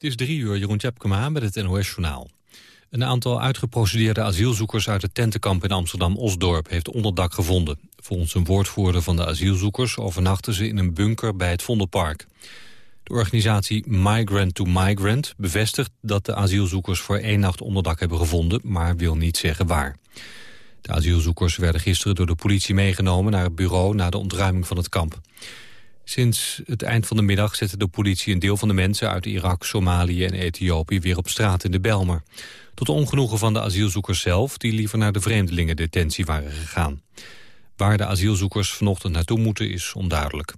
Het is drie uur, Jeroen Tjepkema met het NOS-journaal. Een aantal uitgeprocedeerde asielzoekers uit het tentenkamp in Amsterdam-Osdorp heeft onderdak gevonden. Volgens een woordvoerder van de asielzoekers overnachten ze in een bunker bij het Vondelpark. De organisatie Migrant to Migrant bevestigt dat de asielzoekers voor één nacht onderdak hebben gevonden, maar wil niet zeggen waar. De asielzoekers werden gisteren door de politie meegenomen naar het bureau na de ontruiming van het kamp. Sinds het eind van de middag zette de politie een deel van de mensen uit Irak, Somalië en Ethiopië weer op straat in de Belmer. Tot ongenoegen van de asielzoekers zelf, die liever naar de vreemdelingendetentie waren gegaan. Waar de asielzoekers vanochtend naartoe moeten is onduidelijk.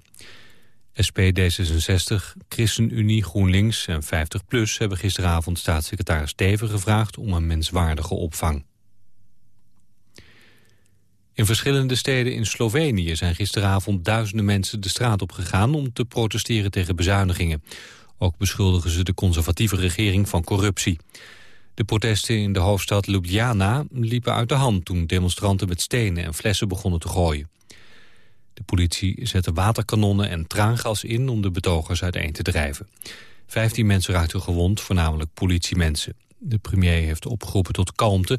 SP, D66, ChristenUnie, GroenLinks en 50PLUS hebben gisteravond staatssecretaris Teven gevraagd om een menswaardige opvang. In verschillende steden in Slovenië zijn gisteravond duizenden mensen de straat op gegaan om te protesteren tegen bezuinigingen. Ook beschuldigen ze de conservatieve regering van corruptie. De protesten in de hoofdstad Ljubljana liepen uit de hand toen demonstranten met stenen en flessen begonnen te gooien. De politie zette waterkanonnen en traangas in om de betogers uiteen te drijven. Vijftien mensen raakten gewond, voornamelijk politiemensen. De premier heeft opgeroepen tot kalmte.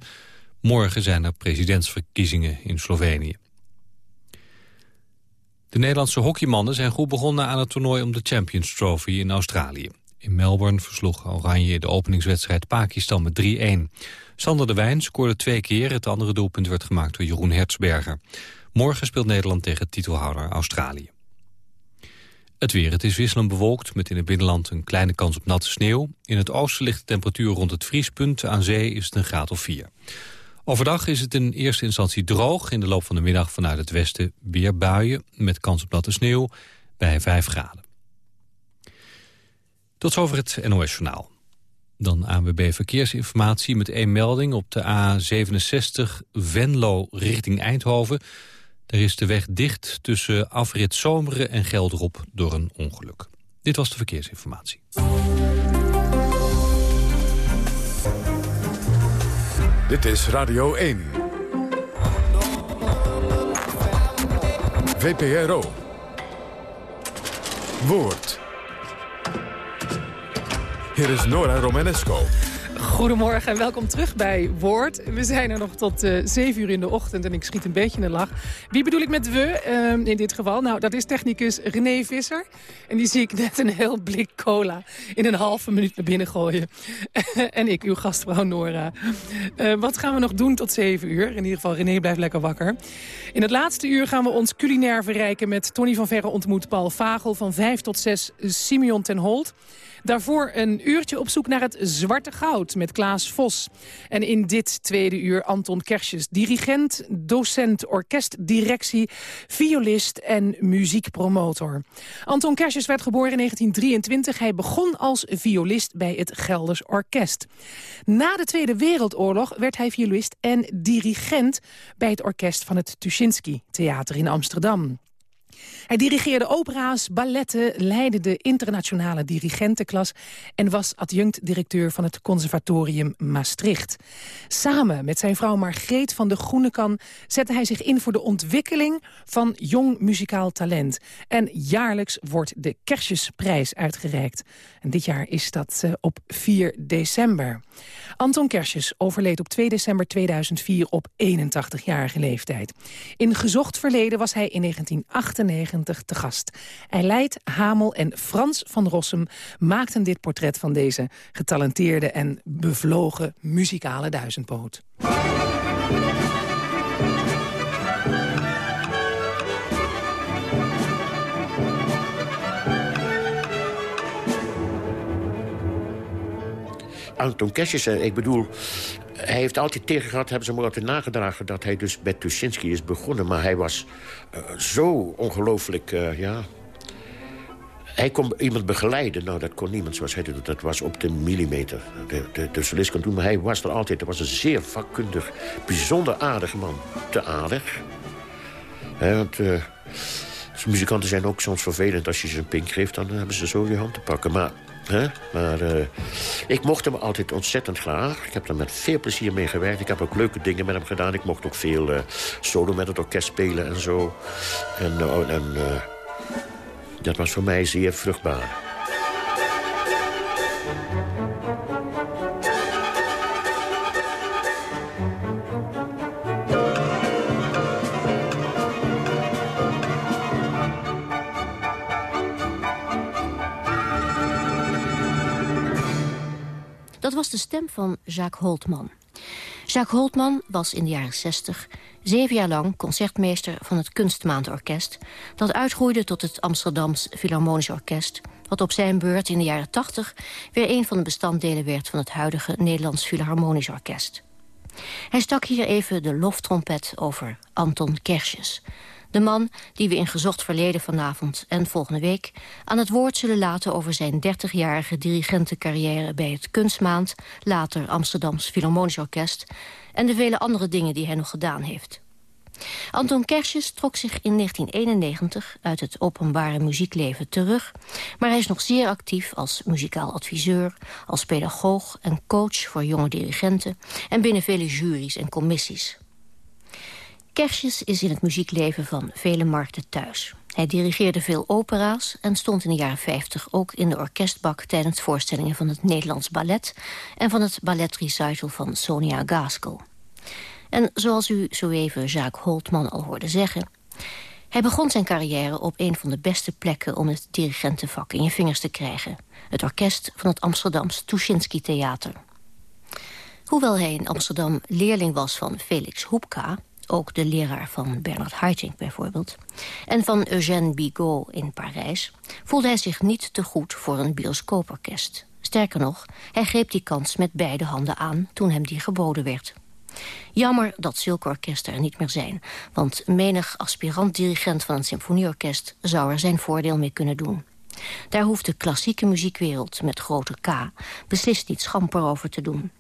Morgen zijn er presidentsverkiezingen in Slovenië. De Nederlandse hockeymannen zijn goed begonnen aan het toernooi om de Champions Trophy in Australië. In Melbourne versloeg Oranje de openingswedstrijd Pakistan met 3-1. Sander de Wijn scoorde twee keer. Het andere doelpunt werd gemaakt door Jeroen Hertzberger. Morgen speelt Nederland tegen titelhouder Australië. Het weer. Het is wisselend bewolkt met in het binnenland een kleine kans op natte sneeuw. In het oosten ligt de temperatuur rond het vriespunt. Aan zee is het een graad of 4. Overdag is het in eerste instantie droog. In de loop van de middag vanuit het westen weer buien met kans op natte sneeuw bij 5 graden. Tot zover het NOS-journaal. Dan ANWB Verkeersinformatie met één melding op de A67 Venlo richting Eindhoven. Er is de weg dicht tussen afrit Zomeren en Gelderop door een ongeluk. Dit was de verkeersinformatie. Dit is Radio 1. VPRO. Woord. Hier is Nora Romanesco. Goedemorgen en welkom terug bij Woord. We zijn er nog tot uh, eh, 7 uur in de ochtend en ik schiet een beetje in de lach. Wie bedoel ik met we uh, in dit geval? Nou, dat is technicus René Visser. En die zie ik net een heel blik cola in een halve minuut naar binnen gooien. en ik, uw gastvrouw Nora. Uh, wat gaan we nog doen tot 7 uur? In ieder geval, René blijft lekker wakker. In het laatste uur gaan we ons culinair verrijken met Tony van Verre ontmoet Paul Vagel. Van 5 tot 6 Simeon ten Holt. Daarvoor een uurtje op zoek naar het zwarte goud met Klaas Vos. En in dit tweede uur Anton Kersjes, dirigent, docent, orkestdirectie, violist en muziekpromotor. Anton Kersjes werd geboren in 1923. Hij begon als violist bij het Gelders Orkest. Na de Tweede Wereldoorlog werd hij violist en dirigent bij het orkest van het Tuschinski Theater in Amsterdam. Hij dirigeerde opera's, balletten, leidde de internationale dirigentenklas... en was adjunct-directeur van het Conservatorium Maastricht. Samen met zijn vrouw Margreet van de Groenekan... zette hij zich in voor de ontwikkeling van jong muzikaal talent. En jaarlijks wordt de Kersjesprijs uitgereikt. En dit jaar is dat uh, op 4 december. Anton Kersjes overleed op 2 december 2004 op 81-jarige leeftijd. In gezocht verleden was hij in 1998 te gast. Eileid Hamel en Frans van Rossum maakten dit portret van deze getalenteerde en bevlogen muzikale duizendpoot. Anton Kesjes, ik bedoel... Hij heeft altijd tegen gehad, hebben ze me altijd nagedragen... dat hij dus bij Tuschinski is begonnen. Maar hij was uh, zo ongelooflijk, uh, ja... Hij kon iemand begeleiden. Nou, dat kon niemand zoals hij doet. Dat was op de millimeter. De, de, de solist kon doen, maar hij was er altijd. Hij was een zeer vakkundig, bijzonder aardig man. Te aardig. Want... Uh, muzikanten zijn ook soms vervelend. Als je ze een pink geeft, dan hebben ze zo je hand te pakken. Maar maar uh, ik mocht hem altijd ontzettend graag. Ik heb er met veel plezier mee gewerkt. Ik heb ook leuke dingen met hem gedaan. Ik mocht ook veel uh, solo met het orkest spelen en zo. En, uh, en dat was voor mij zeer vruchtbaar. Was de stem van Jacques Holtman. Jacques Holtman was in de jaren 60 zeven jaar lang concertmeester van het Kunstmaandorkest... dat uitgroeide tot het Amsterdams Philharmonisch Orkest... wat op zijn beurt in de jaren 80 weer een van de bestanddelen werd... van het huidige Nederlands Philharmonisch Orkest. Hij stak hier even de loftrompet over Anton Kersjes... de man die we in gezocht verleden vanavond en volgende week... aan het woord zullen laten over zijn 30-jarige dirigentencarrière... bij het Kunstmaand, later Amsterdams Philharmonisch Orkest... en de vele andere dingen die hij nog gedaan heeft. Anton Kersjes trok zich in 1991 uit het openbare muziekleven terug... maar hij is nog zeer actief als muzikaal adviseur... als pedagoog en coach voor jonge dirigenten... en binnen vele juries en commissies. Kersjes is in het muziekleven van vele markten thuis. Hij dirigeerde veel opera's en stond in de jaren 50 ook in de orkestbak... tijdens voorstellingen van het Nederlands Ballet... en van het balletrecital van Sonia Gaskell. En zoals u zo even Jacques Holtman al hoorde zeggen... hij begon zijn carrière op een van de beste plekken... om het dirigentenvak in je vingers te krijgen. Het orkest van het Amsterdams Tuschinski Theater. Hoewel hij in Amsterdam leerling was van Felix Hoepka... ook de leraar van Bernard Haitink bijvoorbeeld... en van Eugène Bigot in Parijs... voelde hij zich niet te goed voor een bioscooporkest. Sterker nog, hij greep die kans met beide handen aan... toen hem die geboden werd... Jammer dat zulke orkesten er niet meer zijn. Want menig aspirant-dirigent van een symfonieorkest... zou er zijn voordeel mee kunnen doen. Daar hoeft de klassieke muziekwereld met grote K... beslist niet schamper over te doen.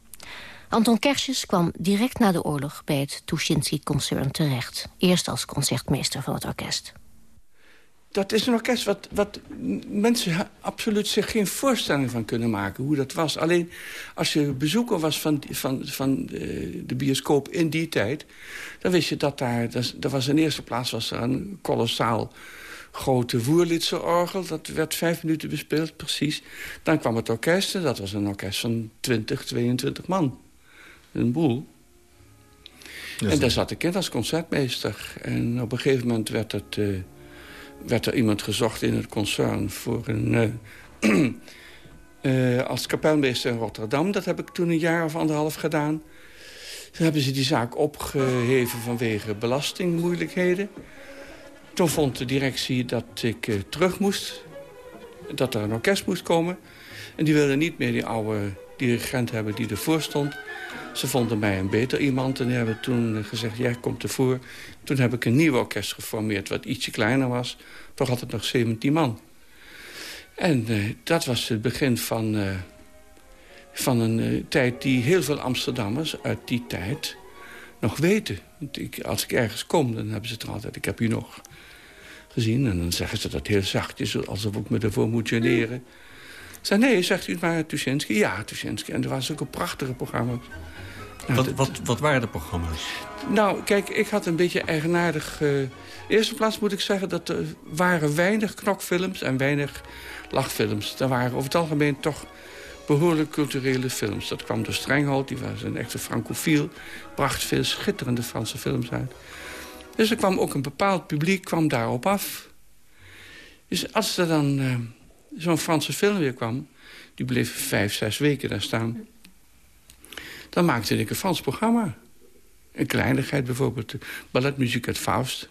Anton Kersjes kwam direct na de oorlog bij het Tuschinski-concern terecht. Eerst als concertmeester van het orkest dat is een orkest wat, wat mensen absoluut zich geen voorstelling van kunnen maken. Hoe dat was. Alleen als je bezoeker was van, van, van de, eh, de bioscoop in die tijd... dan wist je dat daar... Dat, was in eerste plaats was er een kolossaal grote Woerlitse orgel. Dat werd vijf minuten bespeeld, precies. Dan kwam het orkest. Dat was een orkest van 20, 22 man. Een boel. en daar zat ik in als concertmeester. En op een gegeven moment werd het... Uh, werd er iemand gezocht in het concern voor een... Uh, uh, als kapelmeester in Rotterdam. Dat heb ik toen een jaar of anderhalf gedaan. Toen hebben ze die zaak opgeheven vanwege belastingmoeilijkheden. Toen vond de directie dat ik terug moest. Dat er een orkest moest komen. En die wilden niet meer die oude dirigent hebben die ervoor stond. Ze vonden mij een beter iemand en hebben toen gezegd... jij komt ervoor. Toen heb ik een nieuw orkest geformeerd wat ietsje kleiner was. Toch had het nog 17 man. En uh, dat was het begin van, uh, van een tijd die heel veel Amsterdammers uit die tijd nog weten. Als ik ergens kom, dan hebben ze het altijd... ik heb u nog gezien. En dan zeggen ze dat heel zachtjes, alsof ik me ervoor moet generen. Zei, nee, zegt u maar Tuschinski. Ja, Tuschinski. En er was ook een prachtige programma. Wat, wat, wat, waren de programma's? Nou, kijk, ik had een beetje eigenaardig... Uh, eerste plaats moet ik zeggen dat er waren weinig knokfilms en weinig lachfilms. Er waren over het algemeen toch behoorlijk culturele films. Dat kwam door Strenghold, die was een echte francofiel. Bracht veel schitterende Franse films uit. Dus er kwam ook een bepaald publiek kwam daarop af. Dus als er dan uh, zo'n Franse film weer kwam... die bleef vijf, zes weken daar staan... Dan maakte ik een Frans programma. Een kleinigheid bijvoorbeeld. Balletmuziek uit Faust.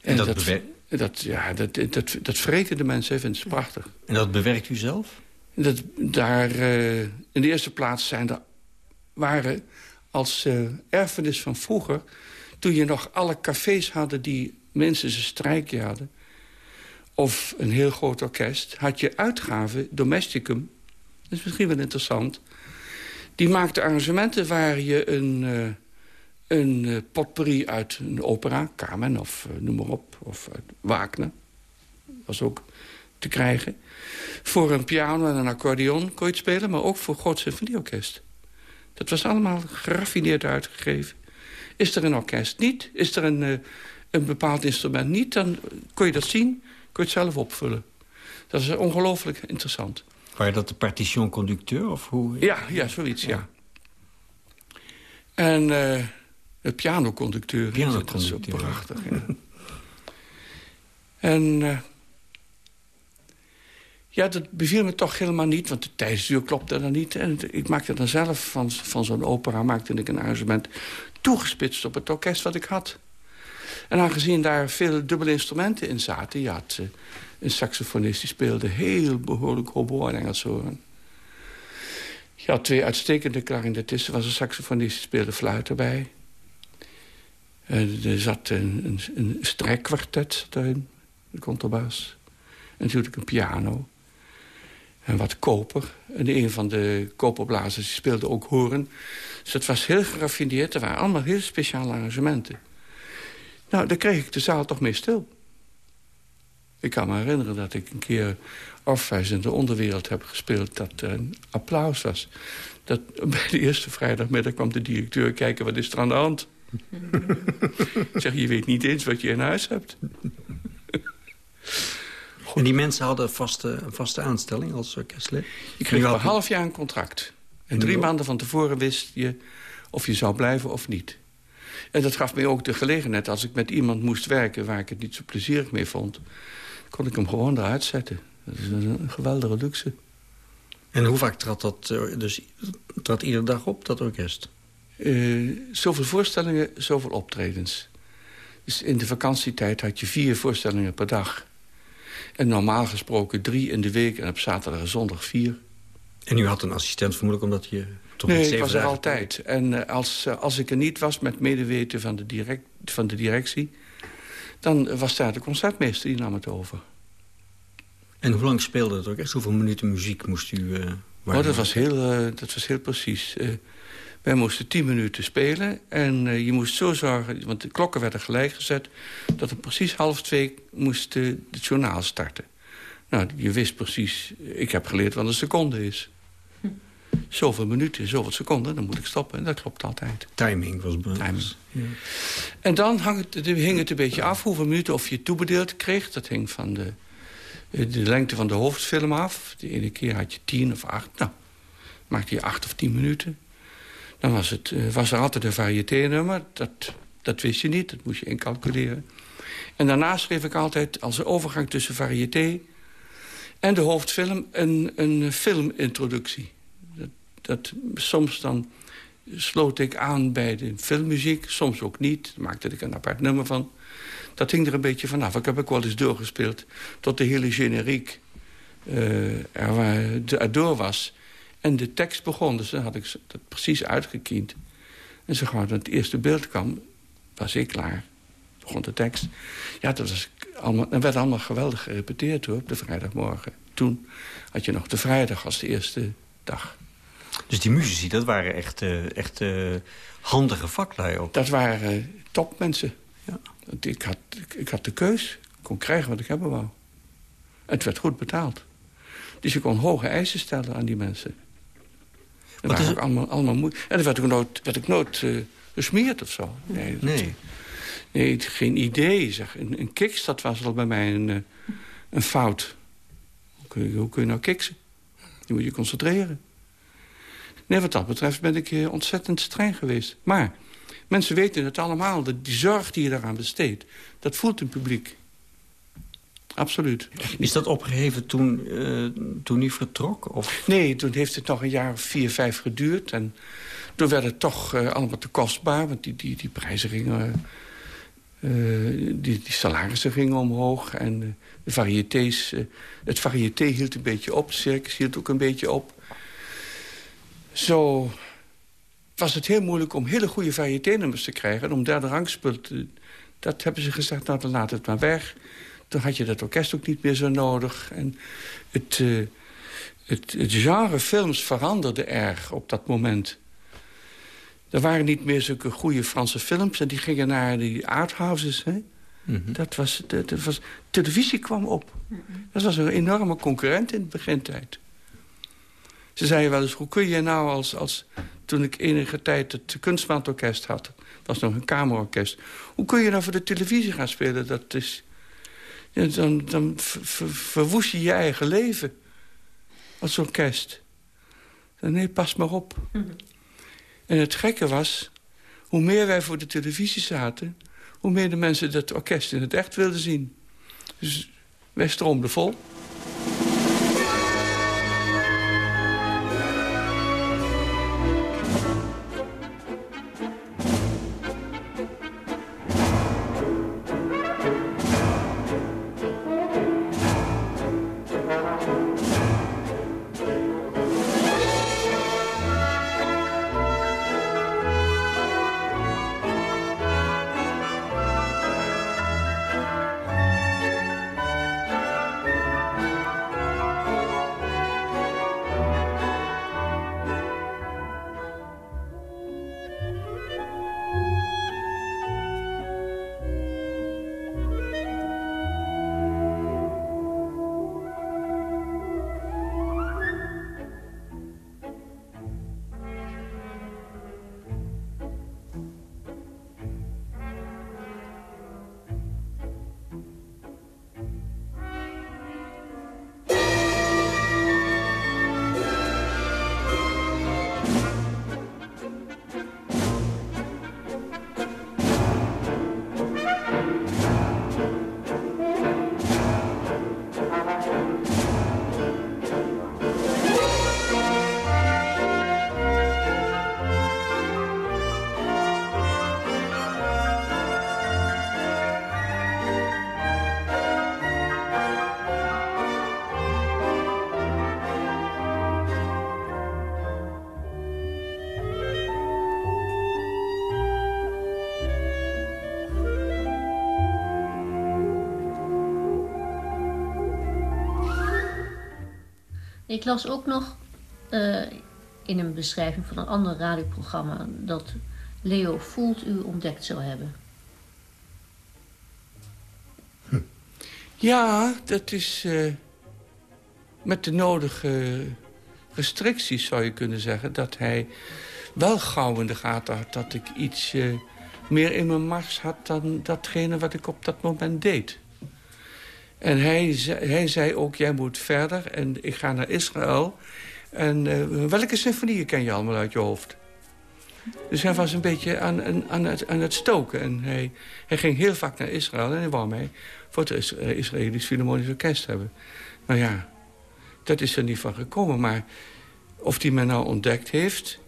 En, dat, dat, dat, ja, dat, dat, dat vreten de mensen, vinden ze prachtig. En dat bewerkt u zelf? Dat, daar, uh, in de eerste plaats zijn er, waren als uh, erfenis van vroeger... toen je nog alle cafés hadden die mensen zijn strijkje hadden... of een heel groot orkest, had je uitgaven, domesticum... dat is misschien wel interessant... Die maakte arrangementen waar je een, uh, een uh, potpourri uit een opera, Carmen of uh, noem maar op, of Wagner, was ook te krijgen. Voor een piano en een accordeon kon je het spelen, maar ook voor groot symfonieorkest. Dat was allemaal geraffineerd uitgegeven. Is er een orkest niet, is er een, een bepaald instrument niet... dan kon je dat zien, kon je het zelf opvullen. Dat is ongelooflijk interessant. Waar dat de partition conducteur of hoe? Ja, ja zoiets, ja. En uh, het pianoconducteur. Pianoconducteur. Dat is prachtig, ja. en uh, Ja, dat beviel me toch helemaal niet, want de tijdsduur klopte dan niet. En ik maakte dan zelf van, van zo'n opera maakte ik een arrangement toegespitst op het orkest wat ik had. En aangezien daar veel dubbele instrumenten in zaten... je had uh, een saxofonist die speelde heel behoorlijk hobo en Engelshoorn. Je had twee uitstekende klarinetisten. was een saxofonist die speelde fluit erbij. Uh, er zat een, een, een strijkkwartet erin, de contrabas. En natuurlijk een piano. En wat koper. En een van de koperblazers speelde ook horen. Dus het was heel geraffineerd. Er waren allemaal heel speciale arrangementen. Nou, daar kreeg ik de zaal toch mee stil. Ik kan me herinneren dat ik een keer Orpheus in de onderwereld heb gespeeld... dat er een applaus was. Dat, bij de eerste vrijdagmiddag kwam de directeur kijken... wat is er aan de hand? ik zeg, je weet niet eens wat je in huis hebt. En die mensen hadden vaste, een vaste aanstelling als orkestlid? Je kreeg een half jaar een contract. En drie maanden van tevoren wist je of je zou blijven of niet. En dat gaf mij ook de gelegenheid, als ik met iemand moest werken... waar ik het niet zo plezierig mee vond, kon ik hem gewoon eruit zetten. Dat is een geweldige luxe. En hoe vaak trad dat eh, dus trad iedere dag op, dat orkest? Uh, zoveel voorstellingen, zoveel optredens. Dus in de vakantietijd had je vier voorstellingen per dag. En normaal gesproken drie in de week en op zaterdag en zondag vier. En u had een assistent vermoedelijk omdat je toch nee, ik was er altijd. En eh, als, eh, als ik er niet was met medeweten van de, direct, van de directie... dan was daar de concertmeester, die nam het over. En hoe lang speelde het orkest? Hoeveel minuten muziek moest u... Uh, oh, dat, was heel, dat was heel precies. wij moesten tien minuten spelen. En je moest zo zorgen, want de klokken werden gelijk gezet... dat er precies half twee moest het journaal starten. Nou, je wist precies... Ik heb geleerd wat een seconde is zoveel minuten, zoveel seconden, dan moet ik stoppen. En dat klopt altijd. Timing was belangrijk. Ja. En dan hang het, hing het een beetje af hoeveel minuten of je toebedeeld kreeg. Dat hing van de, de lengte van de hoofdfilm af. De ene keer had je tien of acht. Nou, maakte je acht of tien minuten. Dan was, het, eh, was er altijd een variété-nummer. Dat, dat wist je niet, dat moest je incalculeren. En daarna schreef ik altijd als een overgang tussen variété en de hoofdfilm een, een filmintroductie dat soms dan sloot ik aan bij de filmmuziek. Soms ook niet. Daar maakte ik een apart nummer van. Dat hing er een beetje vanaf. Ik heb ook wel eens doorgespeeld tot de hele generiek uh, er, erdoor was. En de tekst begon, dus dan had ik dat precies uitgekiend. En zo gauw het eerste beeld kwam, was ik klaar. Begon de tekst. Ja, dat, was allemaal, dat werd allemaal geweldig gerepeteerd hoor, op de vrijdagmorgen. Toen had je nog de vrijdag als de eerste dag. Dus die muzici, dat waren echt, uh, echt uh, handige vaklui ook. Dat waren uh, topmensen. Ja. Ik, had, ik, had de keus. Ik kon krijgen wat ik hebben wou. Het werd goed betaald. Dus je kon hoge eisen stellen aan die mensen. En dat was ook allemaal, allemaal moeilijk. En dan werd ik nooit, werd ik nooit gesmeerd of zo. Nee, nee. nee geen idee. Zeg. Een, een kiks, dat was al bij mij een, een fout. Hoe kun, je, hoe kun je nou kiksen? Je moet je concentreren. Nee, wat dat betreft ben ik eh, ontzettend streng geweest. Maar mensen weten het allemaal. De, die zorg die je daaraan besteedt, dat voelt een publiek. Absoluut. Is dat opgeheven toen, uh, toen u vertrok? Of? Nee, toen heeft het nog een jaar of vier, vijf geduurd. En toen werd het toch uh, allemaal te kostbaar. Want die, die, die prijzen gingen... die, die salarissen gingen omhoog. En de varietés... het variété hield een beetje op. Circus hield ook een beetje op zo was het heel moeilijk om hele goede variété-nummers te krijgen. En om derde rangspul te... Dat hebben ze gezegd, nou dan laat het maar weg. Dan had je dat orkest ook niet meer zo nodig. En het, uh, het, het genre films veranderde erg op dat moment. Er waren niet meer zulke goede Franse films. En die gingen naar die arthouses. Hè? Mhm. dat, was, dat, dat, was, televisie kwam op. Mhm. Dat was een enorme concurrent in de begintijd. Ze zeiden wel eens, hoe kun je nou als... als toen ik enige tijd het kunstmaandorkest had... dat was nog een kamerorkest... hoe kun je nou voor de televisie gaan spelen? Dat is... Ja, dan dan verwoest je je eigen leven als orkest. Nee, pas maar op. En het gekke was, hoe meer wij voor de televisie zaten... hoe meer de mensen dat orkest in het echt wilden zien. Dus wij stroomden vol. Ik las ook nog uh, in een beschrijving van een ander radioprogramma... dat Leo Voelt u ontdekt zou hebben. Hm. Ja, dat is uh, met de nodige restricties, zou je kunnen zeggen... dat hij wel gauw in de gaten had dat ik iets uh, meer in mijn mars had... dan datgene wat ik op dat moment deed. En hij, hij zei ook, jij moet verder en ik ga naar Israël. En uh, welke symfonieën ken je allemaal uit je hoofd? Dus hij was een beetje aan, aan, het, aan het stoken. En hij, hij ging heel vaak naar Israël en hij wou mij voor het Israëlisch Philharmonisch Orkest hebben. Nou ja, dat is er niet van gekomen. Maar of hij mij nou ontdekt heeft...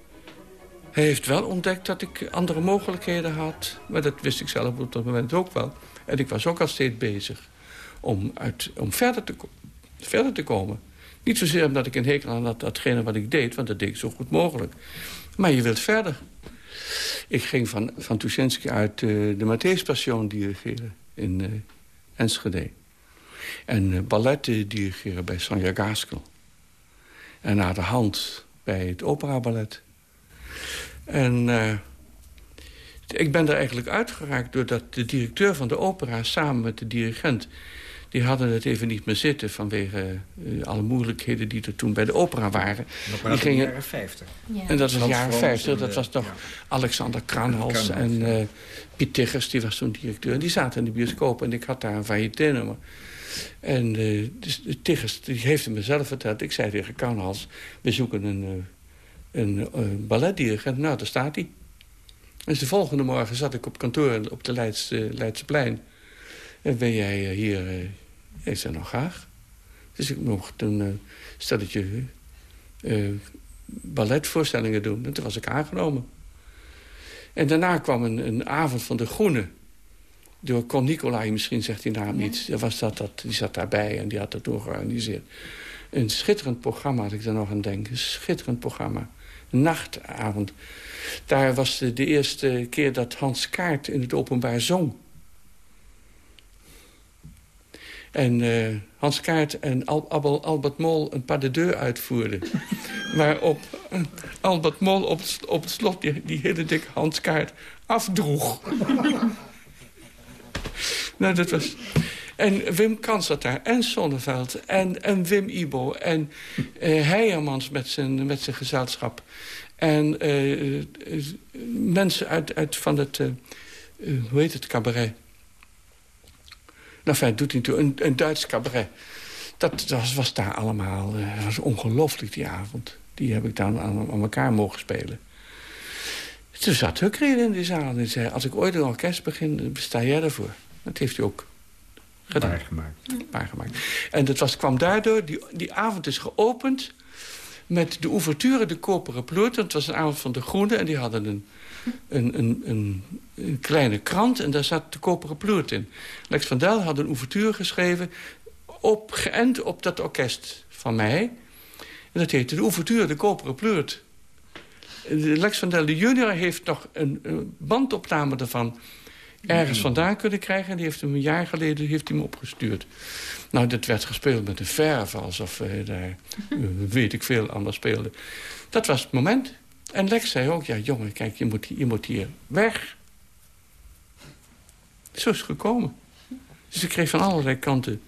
Hij heeft wel ontdekt dat ik andere mogelijkheden had. Maar dat wist ik zelf op dat moment ook wel. En ik was ook al steeds bezig om, uit, om verder, te, verder te komen. Niet zozeer omdat ik een hekel aan dat, datgene wat ik deed... want dat deed ik zo goed mogelijk. Maar je wilt verder. Ik ging van, van Tuschinski uit uh, de Matthäus dirigeren in uh, Enschede. En uh, balletten dirigeren bij Sonja Gaskel. En naar de hand bij het operaballet. En ik ben er eigenlijk uitgeraakt doordat de directeur van de opera... samen met de dirigent die hadden het even niet meer zitten... vanwege uh, alle moeilijkheden die er toen bij de opera waren. die gingen, in de jaren 50. Ja. En dat was de jaren 50. Dat was toch Alexander Kranhals en uh, Piet Tiggers, die was toen directeur. En die zaten in de bioscoop en ik had daar een variété-nummer. En uh, dus, Tiggers die heeft het mezelf verteld. Ik zei tegen Kranhals, we zoeken een, een, een balletdirigent. Nou, daar staat hij. Dus de volgende morgen zat ik op kantoor op de Leidse, Leidseplein. En ben jij hier ik zei, nog graag. Dus ik mocht een uh, stelletje uh, balletvoorstellingen doen. En toen was ik aangenomen. En daarna kwam een, een avond van de Groene. Door Con Nicolai, misschien zegt die naam iets. Ja. Was dat, dat, die zat daarbij en die had dat toen georganiseerd. Een schitterend programma had ik er nog aan denken. Een schitterend programma. Nachtavond. Daar was de, de eerste keer dat Hans Kaart in het openbaar zong. En uh, Hans Kaart en Al Al Albert Mol een pas de deux uitvoerden. Waarop uh, Albert Mol op, op het slot die, die hele dikke Hans Kaart afdroeg. nou, dat was... En Wim Kans zat daar, en Sonneveld, en, en Wim Ibo... en uh, Heijermans met zijn, met zijn gezelschap. En mensen uit, uit van het, hoe heet het, cabaret... Nou, fijn, doet hij toe. Een, een Duits cabaret. Dat, was, was daar allemaal... Dat eh, was ongelooflijk die avond. Die heb ik dan aan, aan elkaar mogen spelen. Toen zat Hukkerin in die zaal en zei... als ik ooit een orkest begin, sta jij ervoor. Dat heeft hij ook gedaan. Waargemaakt. gemaakt. En dat was, kwam daardoor... Die, die avond is geopend met de ouverture De Koperen Ploert. Het was een avond van De Groene en die hadden een een, een, een, een, kleine krant en daar zat de koperen ploert in. Lex van Del had een ouverture geschreven... Op, geënt op dat orkest van mij. En dat heette de ouverture de koperen pleurt. Lex van Del de junior heeft nog een, een bandopname ervan ergens vandaan kunnen krijgen. En die heeft hem een jaar geleden heeft hij hem opgestuurd. Nou, dit werd gespeeld met een verf, alsof hij daar, weet ik veel, anders speelde. Dat was het moment. En Lex zei ook, ja jongen, kijk, je moet, je moet hier weg. Zo is het gekomen. Dus ik kreeg van allerlei kanten.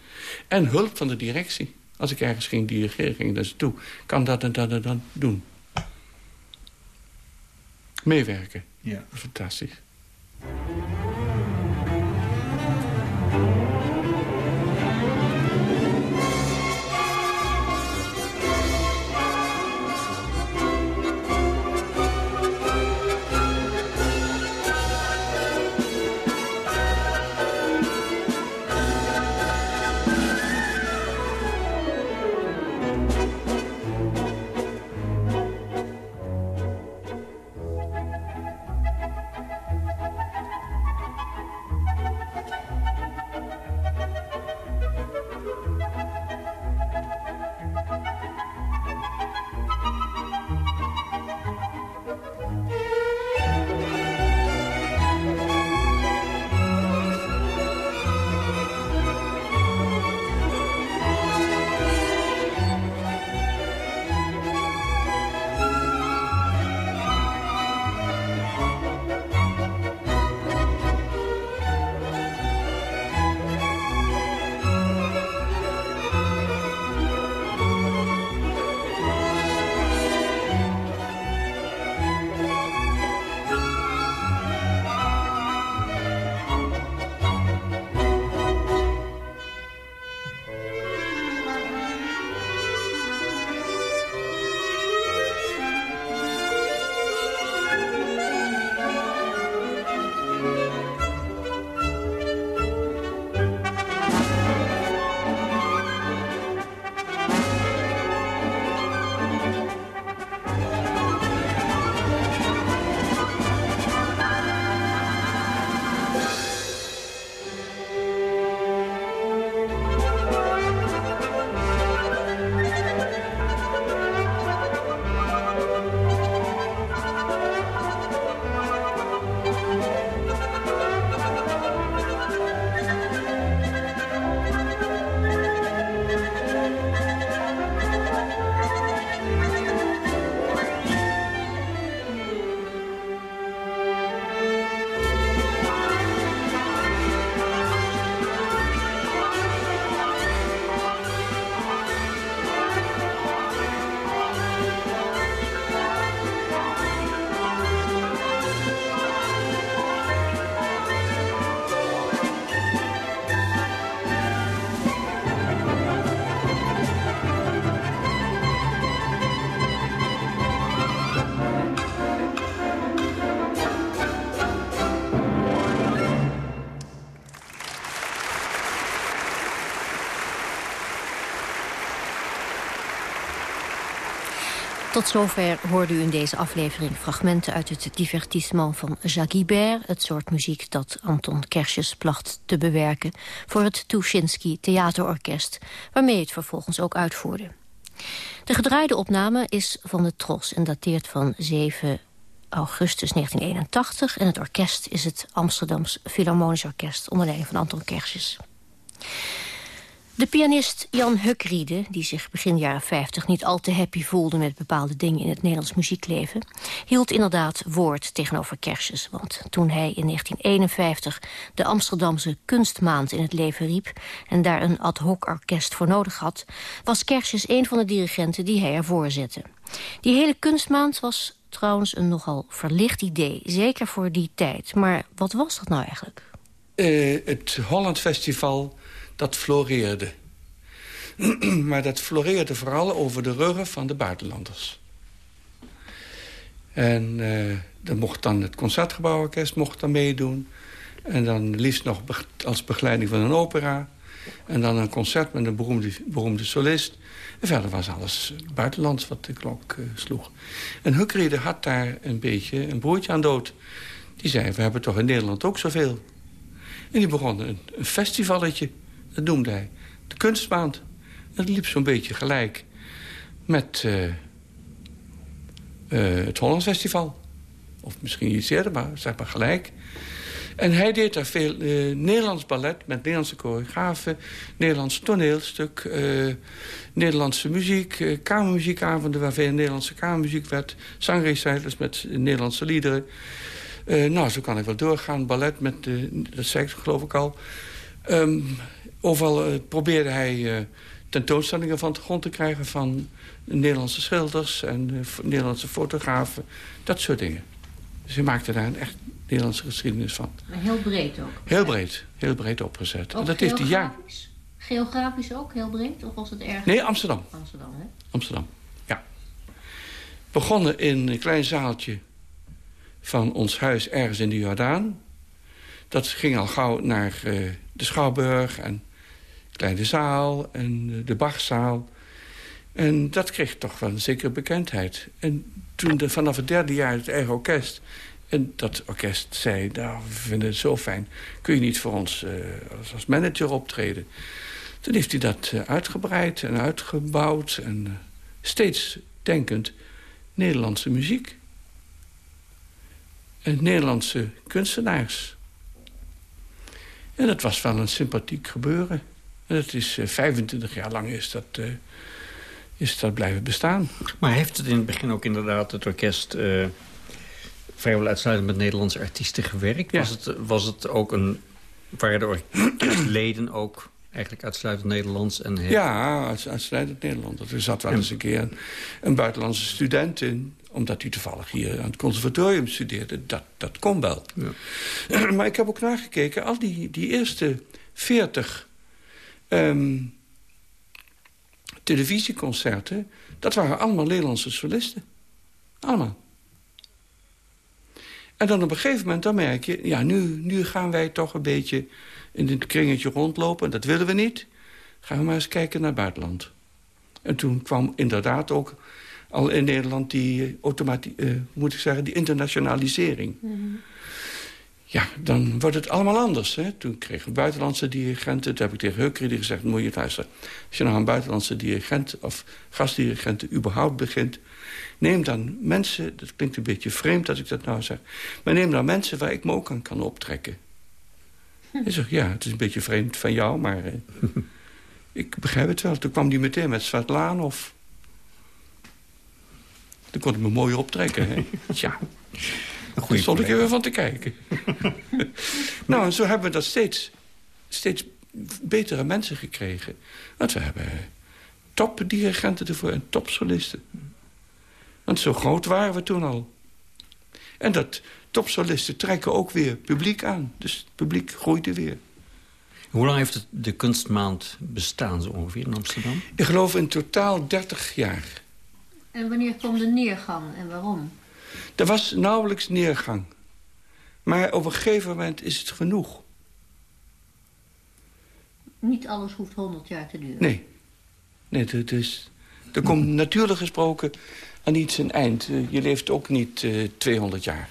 En hulp van de directie. Als ik ergens ging dirigeren, ging ik naar ze toe. Kan dat en dat en dat doen. Meewerken. Ja. Fantastisch. Tot zover hoorde u in deze aflevering fragmenten uit het divertissement van Jacques het soort muziek dat Anton Kersjes placht te bewerken... voor het Tuschinski Theaterorkest, waarmee het vervolgens ook uitvoerde. De gedraaide opname is van de Tros en dateert van 7 augustus 1981... en het orkest is het Amsterdams Philharmonisch Orkest... onder leiding van Anton Kersjes. De pianist Jan Hukriede, die zich begin jaren 50 niet al te happy voelde met bepaalde dingen in het Nederlands muziekleven, hield inderdaad woord tegenover Kersjes. Want toen hij in 1951 de Amsterdamse kunstmaand in het leven riep en daar een ad hoc orkest voor nodig had, was Kersjes een van de dirigenten die hij ervoor zette. Die hele kunstmaand was trouwens een nogal verlicht idee, zeker voor die tijd. Maar wat was dat nou eigenlijk? Uh, het Holland Festival dat floreerde. maar dat floreerde vooral over de ruggen van de buitenlanders. En uh, dan mocht dan het Concertgebouworkest mocht dan meedoen. En dan liefst nog als begeleiding van een opera. En dan een concert met een beroemde, beroemde solist. En verder was alles buitenlands wat de klok uh, sloeg. En Huckriede had daar een beetje een broertje aan dood. Die zei, we hebben toch in Nederland ook zoveel. En die begon een, een festivalletje. Dat noemde hij. De kunstmaand. Dat liep zo'n beetje gelijk met uh, uh, het Hollands Festival. Of misschien iets eerder, maar zeg maar gelijk. En hij deed daar veel uh, Nederlands ballet met Nederlandse choreografen... Nederlands toneelstuk, Nederlandse muziek... kamermuziekavonden waar veel Nederlandse kamermuziek werd... zangrecitals met Nederlandse liederen. nou, zo kan ik wel doorgaan. Ballet met, dat zei ik geloof ik al... Um, Overal uh, probeerde hij uh, tentoonstellingen van de grond te krijgen... van Nederlandse schilders en uh, Nederlandse fotografen. Dat soort dingen. Dus hij maakte daar een echt Nederlandse geschiedenis van. Maar heel breed ook? Heel breed. Heel breed opgezet. Ook dat heeft hij. Geografisch ook heel breed? Of was het erg? Nee, Amsterdam. Amsterdam, hè? Amsterdam, ja. Begonnen in een klein zaaltje van ons huis ergens in de Jordaan. Dat ging al gauw naar de Schouwburg en Kleine Zaal en de Bachzaal. En dat kreeg toch wel een zekere bekendheid. En toen de, vanaf het derde jaar het eigen orkest... en dat orkest zei, nou, we vinden het zo fijn... kun je niet voor ons uh, als, manager optreden? Toen heeft hij dat uh, uitgebreid en uitgebouwd... en steeds denkend Nederlandse muziek. En Nederlandse kunstenaars. En dat was wel een sympathiek gebeuren. En dat is uh, 25 jaar lang is dat, uh, is dat blijven bestaan. Maar heeft het in het begin ook inderdaad het orkest... Uh, vrijwel uitsluitend met Nederlandse artiesten gewerkt? Ja. Was, het, was het ook een... Waren de orkestleden ook eigenlijk uitsluitend Nederlands? En Ja, uitsluitend Nederlands. Er zat wel eens een keer een, een buitenlandse student in omdat hij toevallig hier aan het conservatorium studeerde. Dat, dat kon wel. Ja. maar ik heb ook nagekeken, al die, die eerste veertig um, televisieconcerten... dat waren allemaal Nederlandse solisten. Allemaal. En dan op een gegeven moment dan merk je... ja, nu, nu gaan wij toch een beetje in het kringetje rondlopen. Dat willen we niet. Gaan we maar eens kijken naar het buitenland. En toen kwam inderdaad ook al in Nederland die, uh, moet ik zeggen, die internationalisering. Mm Ja, dan wordt het allemaal anders. Hè? Toen kregen we buitenlandse dirigenten. Toen heb ik tegen Hukri gezegd, moet je luisteren. Als je nou een buitenlandse dirigent of gastdirigenten überhaupt begint... neem dan mensen, dat klinkt een beetje vreemd als ik dat nou zeg... maar neem dan mensen waar ik me ook aan kan optrekken. Ik zeg, ja, het is een beetje vreemd van jou, maar... Uh, ik begrijp het wel. Toen kwam die meteen met of dan kon ik me mooi optrekken. Hè? Tja, daar stond ik even van te kijken. nou, en zo hebben we dat steeds, steeds betere mensen gekregen. Want we hebben topdirigenten ervoor en topsolisten. Want zo groot waren we toen al. En dat topsolisten trekken ook weer publiek aan. Dus het publiek groeide weer. Hoe lang heeft de kunstmaand bestaan zo ongeveer in Amsterdam? Ik geloof in totaal 30 jaar. En wanneer kwam de neergang en waarom? Er was nauwelijks neergang. Maar op een gegeven moment is het genoeg. Niet alles hoeft 100 jaar te duren. Nee. Nee, het is, er komt natuurlijk gesproken aan iets een eind. je leeft ook niet 200 jaar.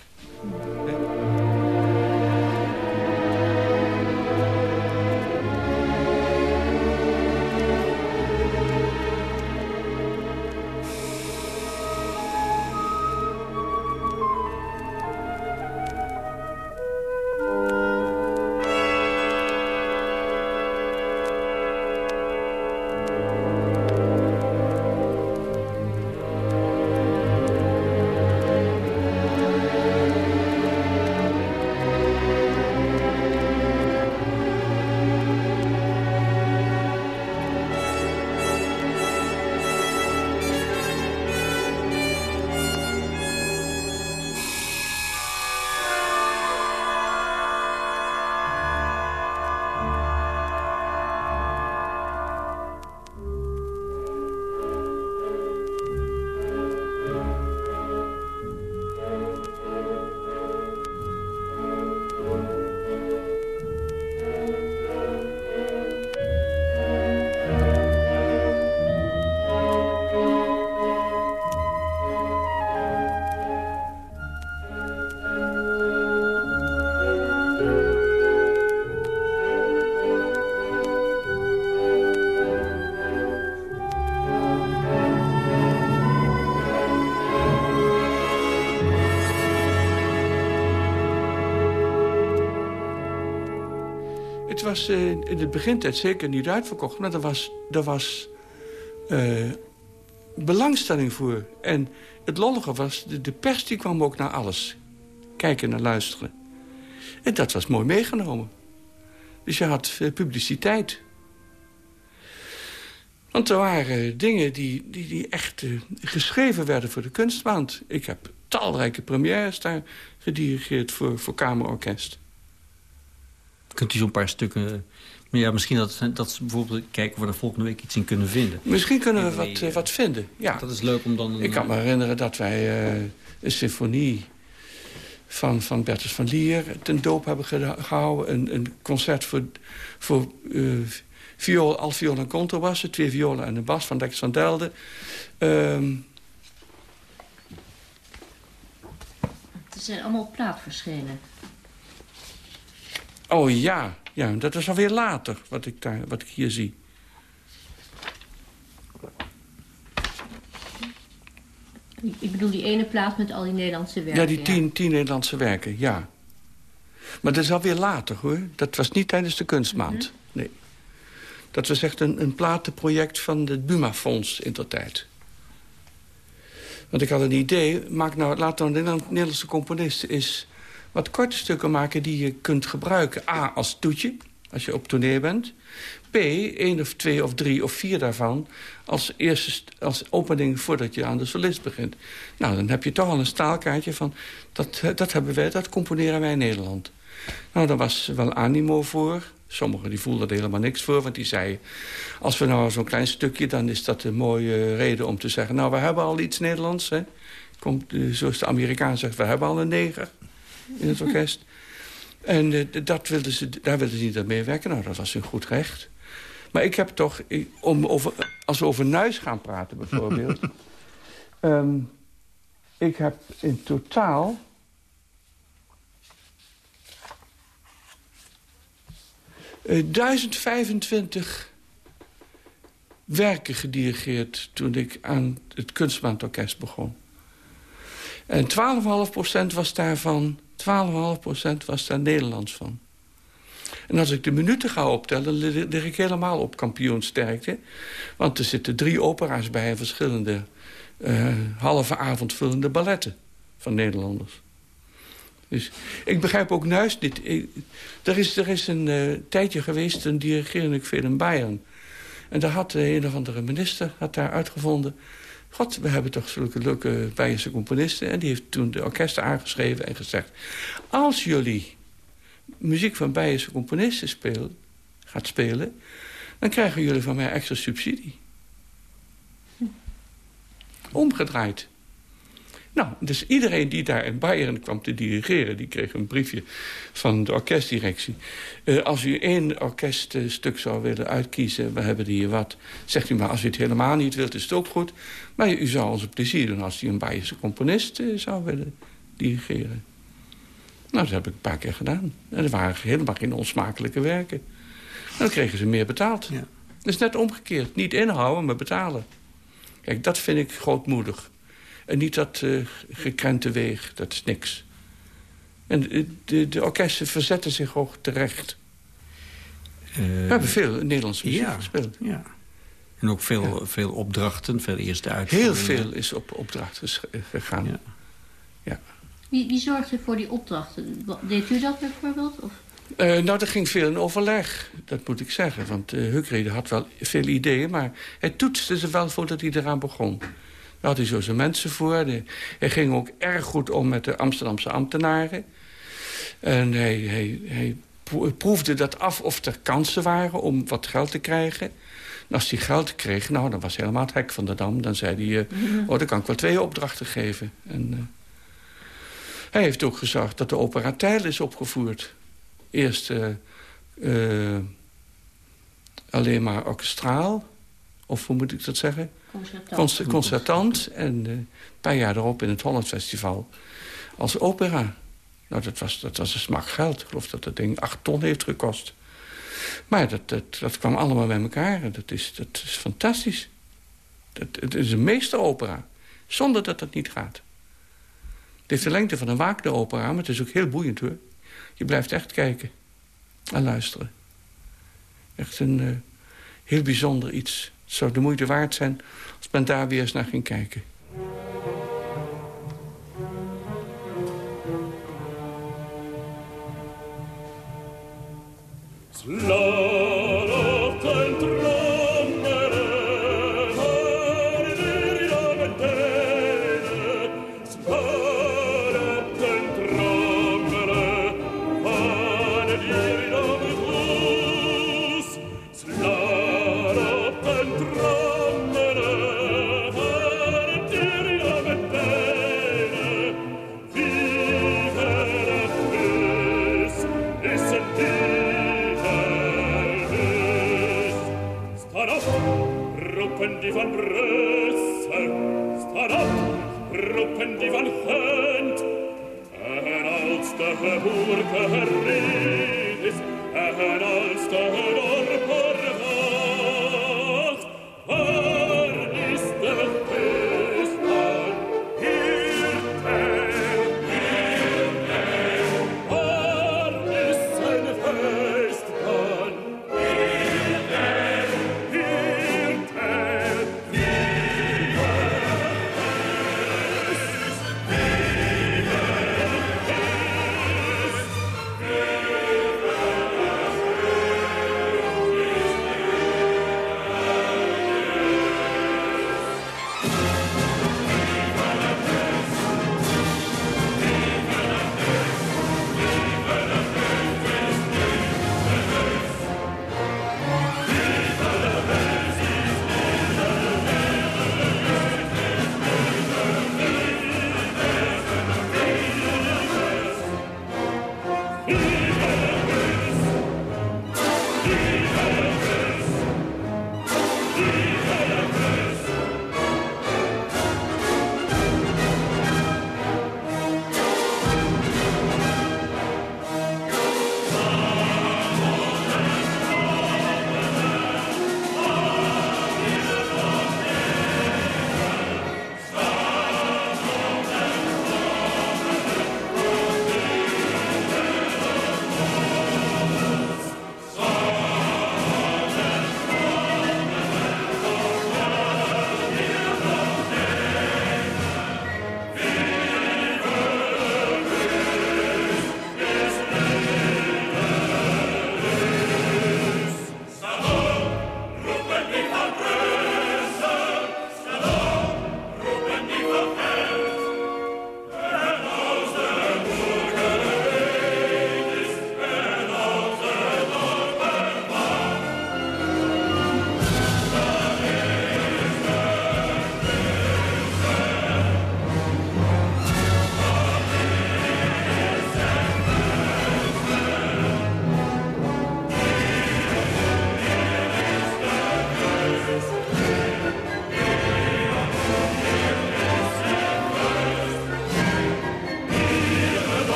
Was uh, in het begintijd zeker niet uitverkocht. Maar er was, er was uh, belangstelling voor. En het lollige was, de, de, pers die kwam ook naar alles kijken en luisteren. En dat was mooi meegenomen. Dus je had uh, publiciteit. Want er waren dingen die, die, die echt geschreven werden voor de kunstmaand. Ik heb talrijke premières daar gedirigeerd voor, voor kamerorkest. Kunt u zo'n paar stukken... Maar ja, misschien dat, dat ze bijvoorbeeld kijken of we er volgende week iets in kunnen vinden. Misschien kunnen we wat, uh, wat vinden, ja. Dat is leuk om dan... Een, Ik kan me herinneren dat wij uh, een symfonie van, van Bertus van Lier ten doop hebben gehouden. Een, een concert voor, voor uh, viool, al viool en contrabassen. Twee violen en een bas van Dex van Delden. Um, het zijn allemaal plaatverschenen. Oh ja, ja, dat is alweer later wat ik, daar, wat ik hier zie. Ik bedoel die ene plaat met al die Nederlandse werken. Ja, die tien, tien Nederlandse werken, ja. Maar dat is alweer later, hoor. Dat was niet tijdens de kunstmaand, mhm. nee. Dat was echt een, een platenproject van het Buma-fonds in der tijd. Want ik had een idee, maak nou, laat nou een Nederlandse componist is wat korte stukken maken die je kunt gebruiken. A, als toetje, als je op toneel bent. B, één of twee of drie of vier daarvan als, eerste, als opening voordat je aan de solist begint. Nou, dan heb je toch al een staalkaartje van... dat, dat hebben wij, dat componeren wij in Nederland. Nou, daar was wel animo voor. Sommigen die voelden er helemaal niks voor, want die zeiden... als we nou zo'n klein stukje, dan is dat een mooie reden om te zeggen... nou, we hebben al iets Nederlands, hè. Komt, zoals de Amerikaan zegt, we hebben al een neger in het orkest. En uh, dat wilden ze, daar wilden ze niet aan meewerken. Nou, dat was hun goed recht. Maar ik heb toch, om over, als we over Nuis gaan praten bijvoorbeeld... um, ik heb in totaal... Uh, 1025 werken gedirigeerd toen ik aan het Kunstmaandorkest begon. En 12,5% was daarvan 12,5% was daar Nederlands van. En als ik de minuten ga optellen, lig ik helemaal op kampioensterkte. Want er zitten drie opera's bij en verschillende uh, halve avondvullende balletten van Nederlanders. Dus ik begrijp ook juist niet. er, is, er is een uh, tijdje geweest, een dirigeerde ik veel in Bayern. En daar had de een of andere minister had daar uitgevonden... God, we hebben toch zulke leuke Beierse componisten. En die heeft toen de orkesten aangeschreven en gezegd... als jullie muziek van Beierse componisten spelen, gaat spelen... dan krijgen jullie van mij extra subsidie. Omgedraaid. Nou, dus iedereen die daar in Bayern kwam te dirigeren... die kreeg een briefje van de orkestdirectie. Uh, als u één orkeststuk zou willen uitkiezen, we hebben hier wat... zegt u maar, als u het helemaal niet wilt, is het ook goed. Maar u zou ons een plezier doen als u een Bayerse componist uh, zou willen dirigeren. Nou, dat heb ik een paar keer gedaan. En er waren helemaal geen onsmakelijke werken. En dan kregen ze meer betaald. Ja. Dat is net omgekeerd. Niet inhouden, maar betalen. Kijk, dat vind ik grootmoedig. En niet dat uh, gekrente weeg, dat is niks. En de, de, orkesten verzetten zich ook terecht. Uh, We hebben veel Nederlandse muziek ja, gespeeld. Ja. En ook veel, veel opdrachten, veel eerste uitvoeringen. Heel veel is op opdrachten gegaan. Ja. ja. Wie, wie zorgde voor die opdrachten? Deed u dat bijvoorbeeld? Of? Uh, nou, er ging veel in overleg, dat moet ik zeggen. Want uh, Hukrede had wel veel ideeën, maar hij toetste ze wel voordat hij eraan begon. Daar had hij zo zijn mensen voor. hij ging ook erg goed om met de Amsterdamse ambtenaren. En hij, hij, hij proefde dat af of er kansen waren om wat geld te krijgen. En als hij geld kreeg, nou, dan was hij helemaal het hek van de dam. Dan zei hij, uh, oh, dan kan ik wel twee opdrachten geven. En, hij heeft ook gezorgd dat de opera Tijl is opgevoerd. Eerst uh, alleen maar orkestraal. Of hoe moet ik dat zeggen? Concertant. concertant. En uh, een paar jaar erop in het Holland Festival als opera. Nou, dat was, dat was een smak geld. Ik geloof dat dat ding acht ton heeft gekost. Maar dat, dat, dat kwam allemaal bij elkaar. Dat is, dat is fantastisch. Dat, het is een meesteropera. Zonder dat dat niet gaat. Het heeft de lengte van een Wagner-opera, maar het is ook heel boeiend hoor. Je blijft echt kijken en luisteren. Echt een uh, heel bijzonder iets. Het zou de moeite waard zijn als men daar weer eens naar ging kijken. Slow. her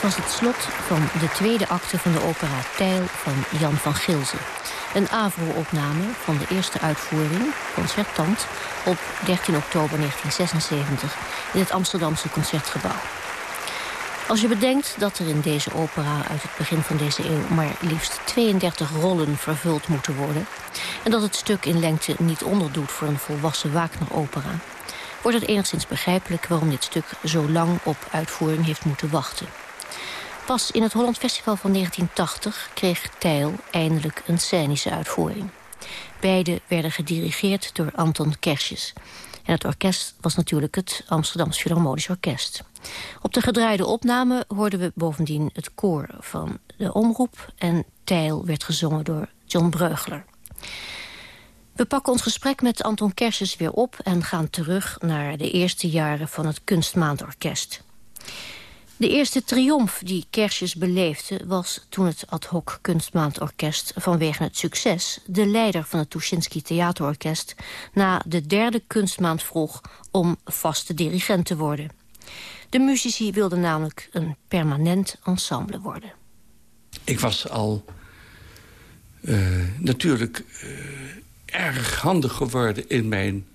Dat was het slot van de tweede acte van de opera Tijl van Jan van Gilze. Een AVRO-opname van de eerste uitvoering, Concertant... op 13 oktober 1976 in het Amsterdamse Concertgebouw. Als je bedenkt dat er in deze opera uit het begin van deze eeuw... maar liefst 32 rollen vervuld moeten worden... en dat het stuk in lengte niet onderdoet voor een volwassen Wagner-opera... wordt het enigszins begrijpelijk waarom dit stuk zo lang op uitvoering heeft moeten wachten. Pas in het Holland Festival van 1980 kreeg Tijl eindelijk een scenische uitvoering. Beide werden gedirigeerd door Anton Kersjes. En het orkest was natuurlijk het Amsterdams Philharmonisch Orkest. Op de gedraaide opname hoorden we bovendien het koor van de omroep... en Tijl werd gezongen door John Breugler. We pakken ons gesprek met Anton Kersjes weer op... en gaan terug naar de eerste jaren van het Kunstmaandorkest. De eerste triomf die Kersjes beleefde was toen het ad hoc kunstmaandorkest vanwege het succes de leider van het Tuschinski Theaterorkest na de derde kunstmaand vroeg om vaste dirigent te worden. De muzici wilden namelijk een permanent ensemble worden. Ik was al uh, natuurlijk uh, erg handig geworden in mijn,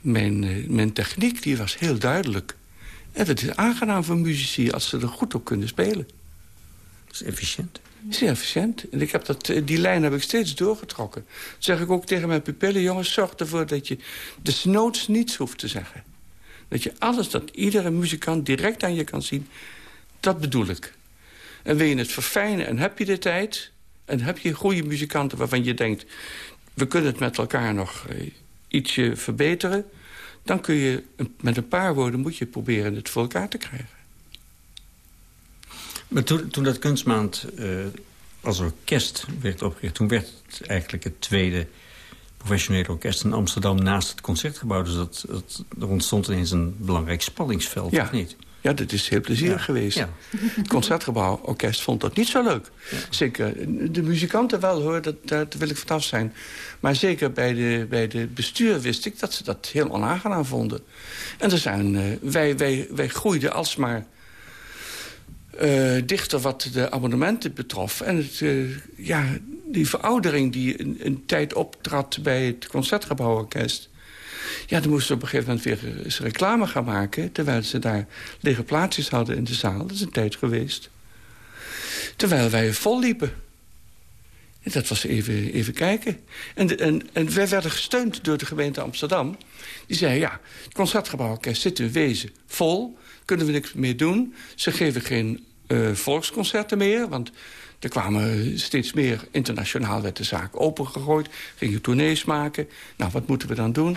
mijn, uh, mijn techniek. Die was heel duidelijk. En het is aangenaam voor muzici als ze er goed op kunnen spelen. Dat is efficiënt. Zeer efficiënt. En ik heb dat, eh, die lijn heb ik steeds doorgetrokken. Dat zeg ik ook tegen mijn pupillen. Jongens, zorg ervoor dat je desnoods niets hoeft te zeggen. Dat je alles, dat iedere muzikant direct aan je kan zien. Dat bedoel ik. En wil je het verfijnen en heb je de tijd... en heb je goede muzikanten waarvan je denkt... we kunnen het met elkaar nog eh, ietsje verbeteren dan kun je met een paar woorden moet je proberen het voor elkaar te krijgen. Maar toen, toen dat kunstmaand uh, als orkest werd opgericht... toen werd het eigenlijk het tweede professionele orkest in Amsterdam... naast het Concertgebouw. Dus dat, dat, er ontstond ineens een belangrijk spanningsveld, ja. of niet? Ja, dat is heel plezierig geweest. Ja. Het Concertgebouworkest vond dat niet zo leuk. Zeker de muzikanten wel, hoor, dat, daar wil ik vanaf zijn. Maar zeker bij de, bij de bestuur wist ik dat ze dat heel onaangenaam vonden. En er zijn, uh, wij, wij, wij groeiden alsmaar uh, dichter wat de abonnementen betrof. En het, uh, ja, die veroudering die een, een tijd optrad bij het Concertgebouworkest... Ja, dan moesten ze op een gegeven moment weer reclame gaan maken... terwijl ze daar lege plaatsjes hadden in de zaal. Dat is een tijd geweest. Terwijl wij vol liepen. En dat was even, even kijken. En, en, en wij werden gesteund door de gemeente Amsterdam. Die zei, ja, het Concertgebouworkest zit in wezen vol. Kunnen we niks meer doen. Ze geven geen uh, volksconcerten meer, want... Er kwamen steeds meer internationaal werd de zaak opengegooid. Gingen tournees maken. Nou, wat moeten we dan doen?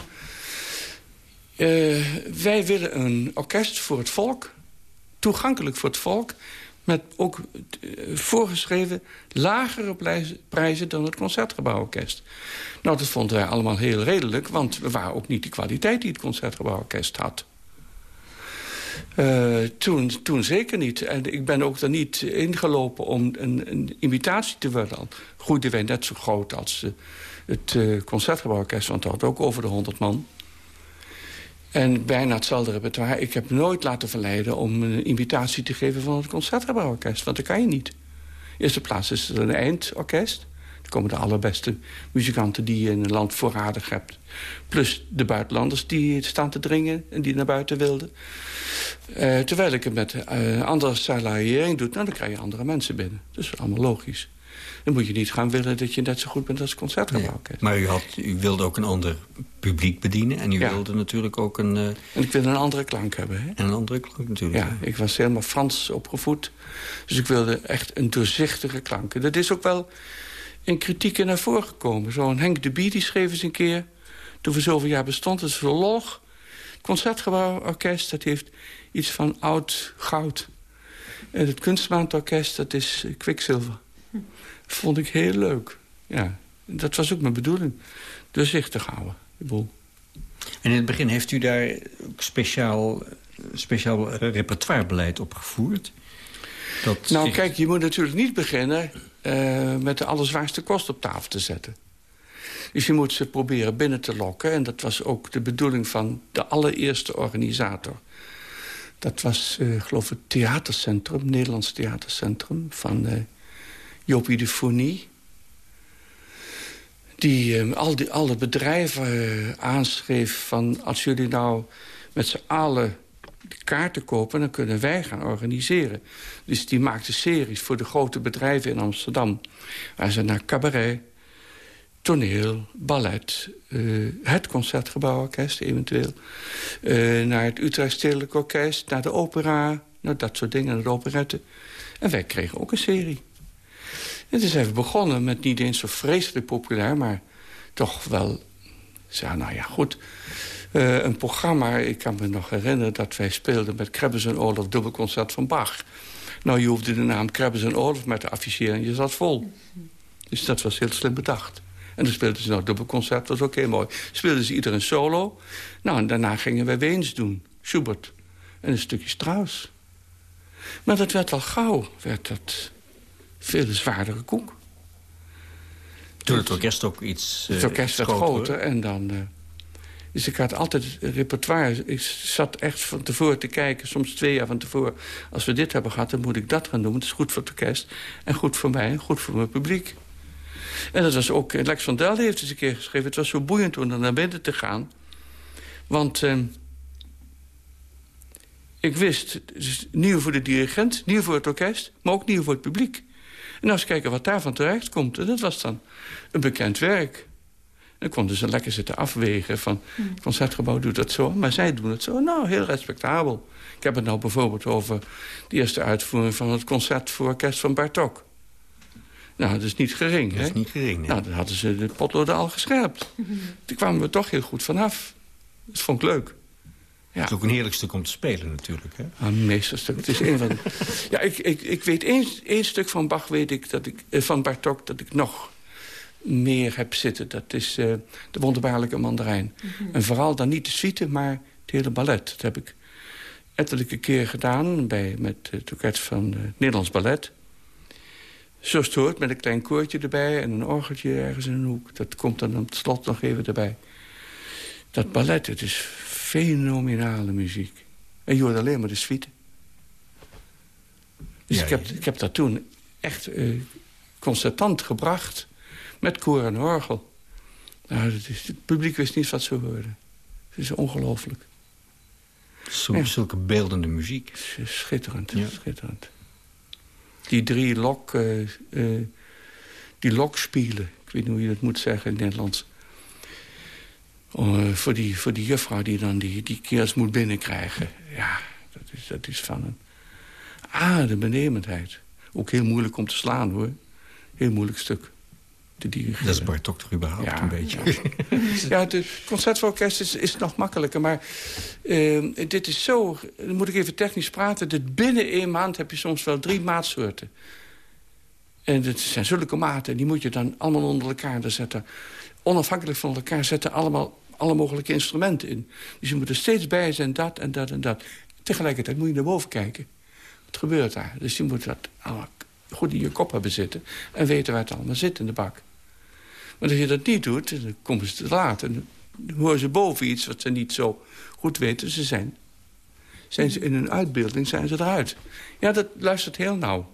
Uh, wij willen een orkest voor het volk. Toegankelijk voor het volk. Met ook uh, voorgeschreven lagere prijzen dan het Concertgebouworkest. Nou, dat vonden wij allemaal heel redelijk. Want we waren ook niet de kwaliteit die het Concertgebouworkest had. Uh, toen, toen zeker niet. En ik ben ook er niet ingelopen om een, een imitatie te worden. Al groeiden wij net zo groot als het Concertgebouworkest. Want dat had ook over de 100 man. En bijna hetzelfde repertoire. Ik heb nooit laten verleiden om een invitatie te geven van het Concertgebouworkest. Want dat kan je niet. Eerste plaats is het een eindorkest. Dan komen de allerbeste muzikanten die je in een land voorradig hebt. Plus de buitenlanders die staan te dringen en die naar buiten wilden. Uh, terwijl ik het met uh, andere salariering doe, nou, dan krijg je andere mensen binnen. Is allemaal logisch. Dan moet je niet gaan willen dat je net zo goed bent als het concertgebouw. Nee, maar u, had, u wilde ook een ander publiek bedienen. En u ja. wilde natuurlijk ook een... Uh... En ik wilde een andere klank hebben. Hè? En een andere klank natuurlijk. Ja, ik was helemaal Frans opgevoed. Dus ik wilde echt een doorzichtige klank. Dat is ook wel in kritieken naar voren gekomen. Zo'n Henk de Bie die schreef eens een keer... toen we zoveel jaar bestond. Het Concertgebouworkest, dat heeft iets van oud goud. En het Kunstmaandorkest, dat is kwikzilver vond ik heel leuk. Ja, dat was ook mijn bedoeling. Doorzichtig houden, de boel. En in het begin heeft u daar speciaal, speciaal repertoirebeleid op gevoerd? Dat nou, kijk, je moet natuurlijk niet beginnen... Uh, met de allerzwaarste kost op tafel te zetten. Dus je moet ze proberen binnen te lokken. En dat was ook de bedoeling van de allereerste organisator. Dat was, uh, geloof ik, het theatercentrum, Nederlands theatercentrum... van uh, Jopie de Fournie. Die uh, al die, alle bedrijven aanschreef van... als jullie nou met z'n allen kaarten kopen... dan kunnen wij gaan organiseren. Dus die maakte series voor de grote bedrijven in Amsterdam. Waar ze naar cabaret, toneel, ballet, uh, het Concertgebouworkest eventueel... Uh, naar het Utrecht Stedelijk Orkest, naar de opera... Nou, dat soort dingen, naar de operette. En wij kregen ook een serie. En toen zijn we begonnen met niet eens zo vreselijk populair... maar toch wel, ja, nou ja, goed... Uh, een programma, ik kan me nog herinneren dat wij speelden... met Krebbes en Olaf dubbelconcert van Bach. Nou, je hoefde de naam Krebbes en Olaf maar te afficheren en je zat vol. Dus dat was heel slim bedacht. En dan speelden ze nou dubbelconcert, dat was ook heel mooi. Speelden ze ieder een solo. Nou, en daarna gingen wij Weens doen. Schubert. En een stukje Strauss. Maar dat werd al gauw, werd dat veel zwaardere koek. Toen het orkest ook iets Het orkest werd groter en dan... Uh, dus ik had altijd repertoire. Ik zat echt van tevoren te kijken, soms twee jaar van tevoren. Als we dit hebben gehad, dan moet ik dat gaan doen. Het is goed voor het orkest en goed voor mij en goed voor mijn publiek. En dat was ook, Lex van Delden heeft eens een keer geschreven... het was zo boeiend om naar binnen te gaan. Want uh, ik wist, is nieuw voor de dirigent, nieuw voor het orkest... maar ook nieuw voor het publiek. En als kijken wat daarvan terecht komt. En dat was dan een bekend werk. Dan konden ze lekker zitten afwegen van... het Concertgebouw doet dat zo, maar zij doen het zo. Nou, heel respectabel. Ik heb het nou bijvoorbeeld over de eerste uitvoering... van het concert voor orkest van Bartok. Nou, dat is niet gering, Dat is niet gering, Nou, dan hadden ze de potloden al gescherpt. Toen kwamen we toch heel goed vanaf. Dat vond ik leuk. Ja. Het is ook een heerlijk stuk om te spelen natuurlijk. Hè? Een meesterstuk. Het is een van... ja, ik, ik, ik weet één, één stuk van Bach, weet ik, dat ik, eh, van Bartok, dat ik nog meer heb zitten. Dat is uh, de wonderbaarlijke mandarijn. Mhm. En vooral dan niet de suite, maar het hele ballet. Dat heb ik ettelijke keer gedaan bij, met het orkest van het Nederlands Ballet. Zo stoort met een klein koortje erbij en een orgeltje ergens in een hoek. Dat komt dan aan het slot nog even erbij. Dat ballet, het is fenomenale muziek. En je hoort alleen maar de suite. Dus ik, heb, ik heb dat toen echt uh, constatant gebracht. Met koor en orgel. Nou, is, het publiek wist niet wat ze hoorden. Het is ongelooflijk. Zo, Zulke beeldende muziek. Schitterend, schitterend die drie lok, uh, uh, die lokspielen. Ik weet niet hoe je dat moet zeggen in het Nederlands. Uh, voor, die, voor die juffrouw die dan die, die keers moet binnenkrijgen. Ja, dat is, dat is van een adembenemendheid. Ook heel moeilijk om te slaan, hoor. Heel moeilijk stuk. Dat is Bartok toch überhaupt ja, een beetje? Ja, het concertorkest is, is nog makkelijker. Maar uh, dit is zo... Dan moet ik even technisch praten. Dat binnen één maand heb je soms wel drie maatsoorten. En dat zijn zulke maten. Die moet je dan allemaal onder elkaar zetten. Onafhankelijk van elkaar zetten allemaal alle mogelijke instrumenten in. Dus je moet er steeds bij zijn, dat en dat en dat. Tegelijkertijd moet je naar boven kijken. Wat gebeurt daar? Dus je moet dat goed in je kop hebben zitten... en weten waar het allemaal zit in de bak. Maar als je dat niet doet, dan komen ze te laat. En dan horen ze boven iets wat ze niet zo goed weten. Ze zijn, zijn ze in hun uitbeelding zijn ze eruit. Ja, dat luistert heel nauw.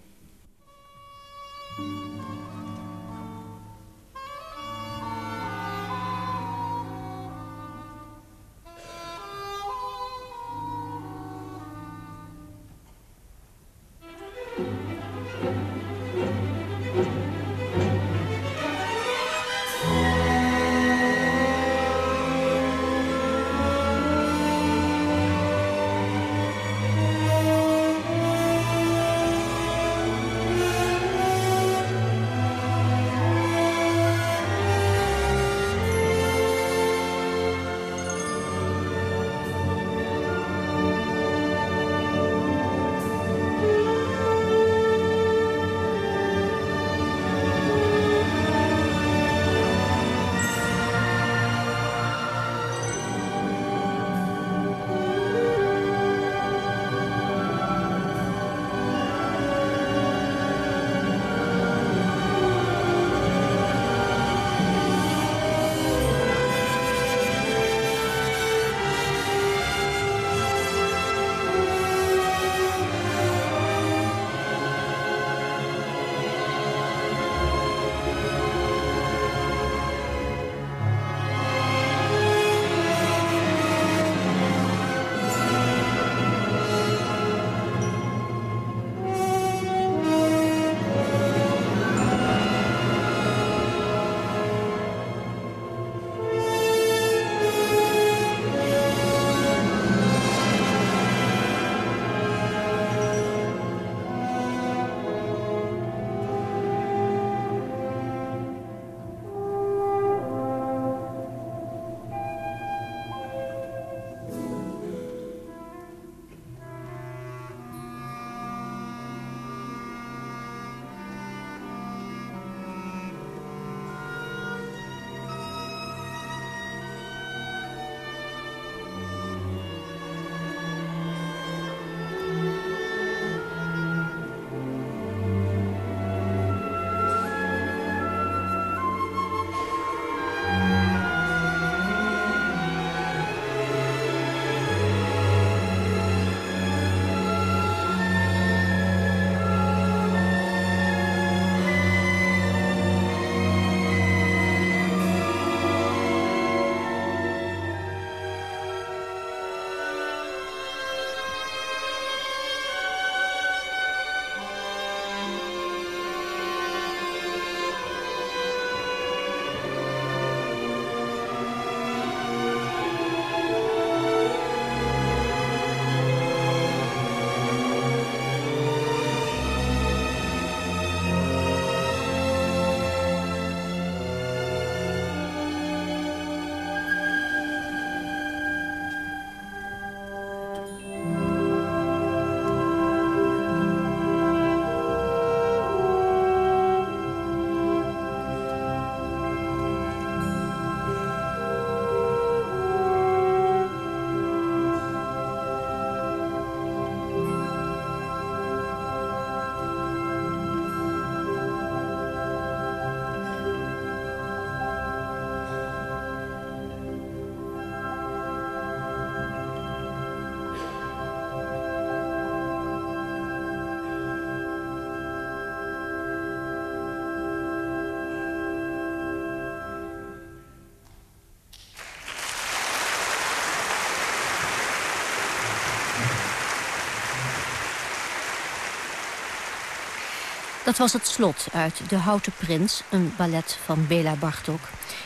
Dat was het slot uit De Houten Prins, een ballet van Bela Bartok.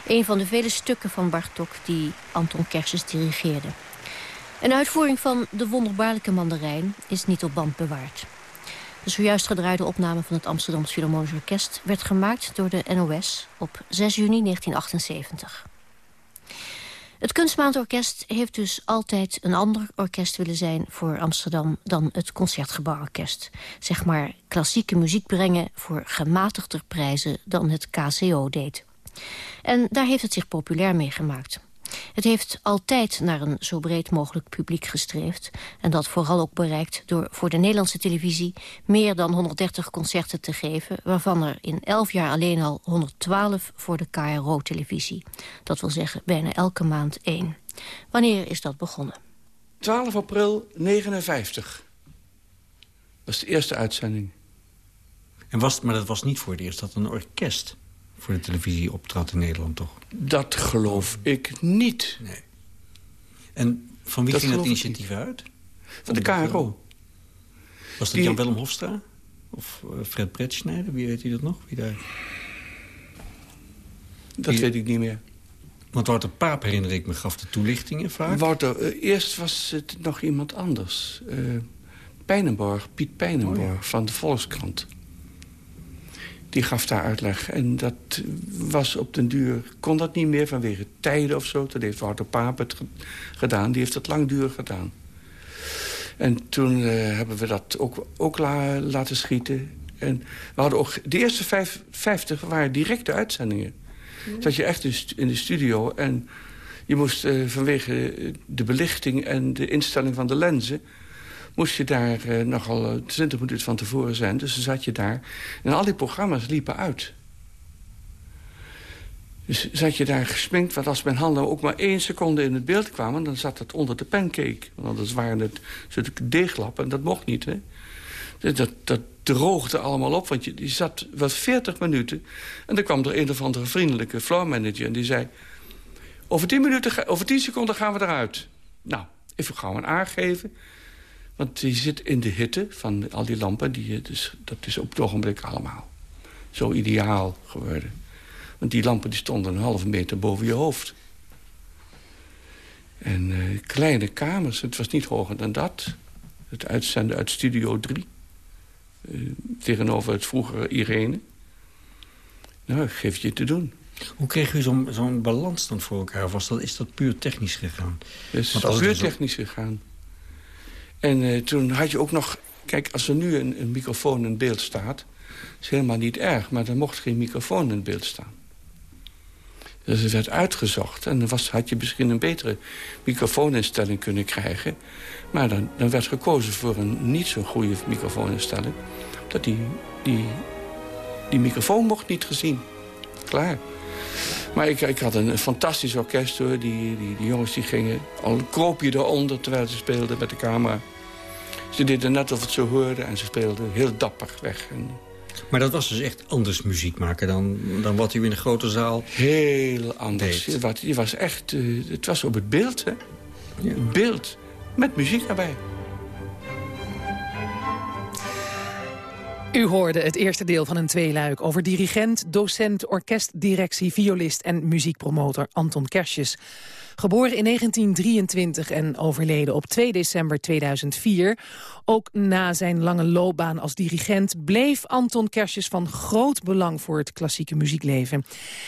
Een van de vele stukken van Bartok die Anton Kersens dirigeerde. Een uitvoering van De Wonderbaarlijke Mandarijn is niet op band bewaard. De zojuist gedraaide opname van het Amsterdamse Philharmonisch Orkest... werd gemaakt door de NOS op 6 juni 1978. Het Kunstmaandorkest heeft dus altijd een ander orkest willen zijn voor Amsterdam dan het Concertgebouworkest. Zeg maar klassieke muziek brengen voor gematigder prijzen dan het KCO deed. En daar heeft het zich populair mee gemaakt. Het heeft altijd naar een zo breed mogelijk publiek gestreefd... en dat vooral ook bereikt door voor de Nederlandse televisie... meer dan 130 concerten te geven... waarvan er in 11 jaar alleen al 112 voor de KRO-televisie. Dat wil zeggen bijna elke maand één. Wanneer is dat begonnen? 12 april 59. Dat is de eerste uitzending. En was, maar dat was niet voor het eerst dat een orkest voor de televisie optrad in Nederland, toch? Dat geloof ik niet. Nee. En van wie Dat ging dat initiatief uit? Van de KRO. Was dat Die- Jan Willem Hofstra? Of eh, Fred Bretschneider? Wie weet u dat nog? Wie daar... Dat weet ik niet meer. Want Wouter Paap, herinner ik me, gaf de toelichtingen vaak. Wouter, eh, eerst was het nog iemand anders. Eh Pijnenborg, Piet Pijnenborg Oh, van de Volkskrant. Die gaf daar uitleg. En dat was op den duur... kon dat niet meer vanwege tijden of zo. Toen heeft Wouter Paap het ge- gedaan. Die heeft het langdurig gedaan. En toen eh, hebben we dat ook, ook la- laten schieten. En we hadden ook... De eerste vijf, vijftig waren directe uitzendingen. Dat je echt in de studio... en je moest eh, vanwege de belichting en de instelling van de lenzen... moest je daar eh, nogal eh, 20 minuten van tevoren zijn. Dus dan zat je daar. En al die programma's liepen uit. Dus zat je daar gesminkt, want als mijn handen ook maar één seconde in het beeld kwamen... dan zat het onder de pancake. Want anders waren het deeglappen en dat mocht niet, hè. Dus Dat, dat droogde allemaal op, want je, zat wel 40 minuten... en dan kwam er een of andere vriendelijke floor manager en die zei... over 10, minuten, over 10 seconden gaan we eruit. Nou, even gauw een aangeven. Want die zit in de hitte van al die lampen. Die, je dus, dat is op het ogenblik allemaal zo ideaal geworden. Want die lampen die stonden een halve meter boven je hoofd. En eh, kleine kamers, het was niet hoger dan dat. Het uitzenden uit Studio 3. eh, tegenover het vroegere Irene. Nou, geef je te doen. Hoe kreeg u zo'n balans dan voor elkaar? Of was dat, is dat puur technisch gegaan? Dus Want het puur dus op- technisch gegaan. En eh, toen had je ook nog... Kijk, als er nu een, een microfoon in beeld staat... is helemaal niet erg, maar er mocht geen microfoon in beeld staan. Dus het werd uitgezocht. En dan was, had je misschien een betere microfooninstelling kunnen krijgen. Maar dan, dan werd gekozen voor een niet zo goede microfooninstelling. Dat die, die, die microfoon mocht niet gezien. Klaar. Maar ik, ik had een fantastisch orkest hoor. Die, die, die jongens die gingen, al kroop je eronder terwijl ze speelden met de camera. Ze deden net of het zo hoorde en ze speelden heel dapper weg. En Maar dat was dus echt anders muziek maken dan, dan wat u in de grote zaal... heel anders. Deed. Was, je was echt, eh, het was op het beeld, hè. Ja. Het beeld, met muziek erbij. U hoorde het eerste deel van een tweeluik over dirigent, docent, orkestdirectie, violist en muziekpromotor Anton Kersjes. Geboren in 1923 en overleden op 2 december 2004. Ook na zijn lange loopbaan als dirigent bleef Anton Kersjes van groot belang voor het klassieke muziekleven.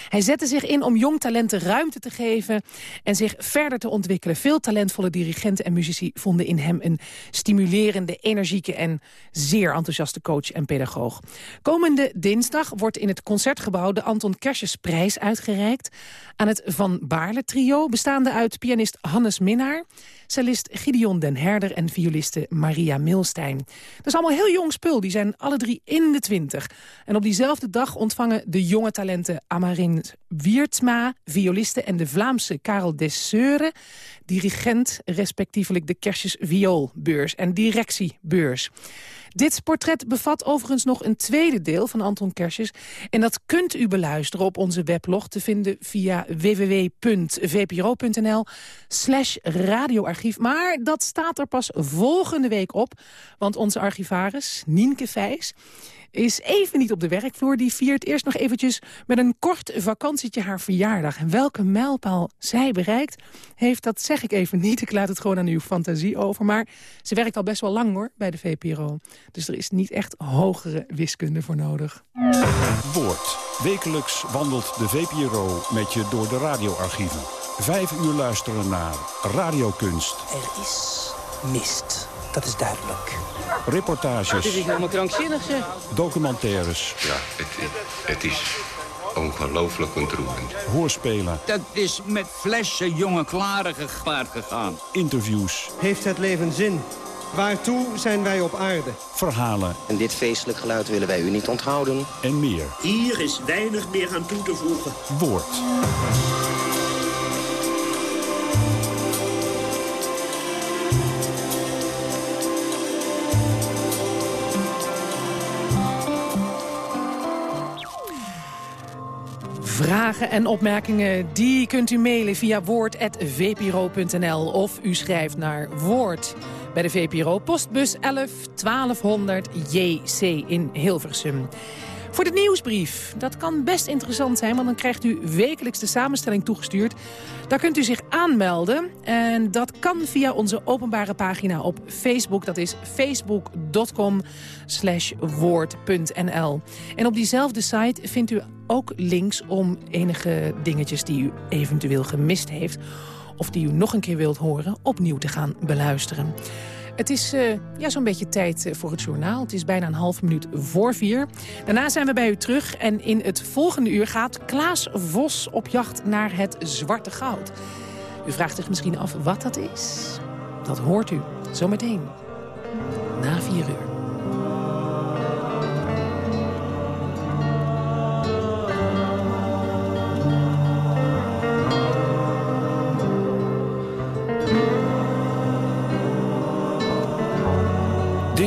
Hij zette zich in om jong talenten ruimte te geven en zich verder te ontwikkelen. Veel talentvolle dirigenten en muzici vonden in hem een stimulerende, energieke en zeer enthousiaste coach en pedagoog. Komende dinsdag wordt in het Concertgebouw de Anton Kershesprijs uitgereikt aan het Van Baarle trio, uit pianist Hannes Minnaar, cellist Gideon den Herder en violiste Maria Milstein. Dat is allemaal heel jong spul, die zijn alle drie in de twintig. En op diezelfde dag ontvangen de jonge talenten Amarin Wiertsma, violiste en de Vlaamse Karel Desseuren, dirigent, respectievelijk de Kersjes Vioolbeurs en directiebeurs. Dit portret bevat overigens nog een tweede deel van Anton Kersjes. En dat kunt u beluisteren op onze weblog te vinden via www.vpro.nl slash radioarchief. Maar dat staat er pas volgende week op. Want onze archivaris, Nienke Vijs, is even niet op de werkvloer. Die viert eerst nog eventjes met een kort vakantietje haar verjaardag. En welke mijlpaal zij bereikt, heeft, dat zeg ik even niet. Ik laat het gewoon aan uw fantasie over. Maar ze werkt al best wel lang hoor, bij de VPRO. Dus er is niet echt hogere wiskunde voor nodig. Woord. Wekelijks wandelt de VPRO met je door de radioarchieven. Vijf uur luisteren naar radiokunst. Er is mist, dat is duidelijk. Reportages. Dit is helemaal krankzinnig, zeg. Documentaires. Ja, het, het is ongelooflijk ontroerend. Hoorspelen. Dat is met flessen jonge klaren gepaard gegaan. Interviews. Heeft het leven zin? Waartoe zijn wij op aarde? Verhalen. En dit feestelijk geluid willen wij u niet onthouden. En meer. Hier is weinig meer aan toe te voegen. Woord. Vragen en opmerkingen, die kunt u mailen via woord.vpro.nl of u schrijft naar Woord bij de VPRO postbus 11 1200 JC in Hilversum. Voor de nieuwsbrief. Dat kan best interessant zijn, want dan krijgt u wekelijks de samenstelling toegestuurd. Daar kunt u zich aanmelden en dat kan via onze openbare pagina op Facebook. Dat is facebook.com woord.nl. En op diezelfde site vindt u ook links om enige dingetjes die u eventueel gemist heeft... of die u nog een keer wilt horen, opnieuw te gaan beluisteren. Het is uh, ja, zo'n beetje tijd voor het journaal. Het is bijna een half minuut voor vier. Daarna zijn we bij u terug en in het volgende uur gaat Klaas Vos op jacht naar het zwarte goud. U vraagt zich misschien af wat dat is. Dat hoort u zometeen na vier uur.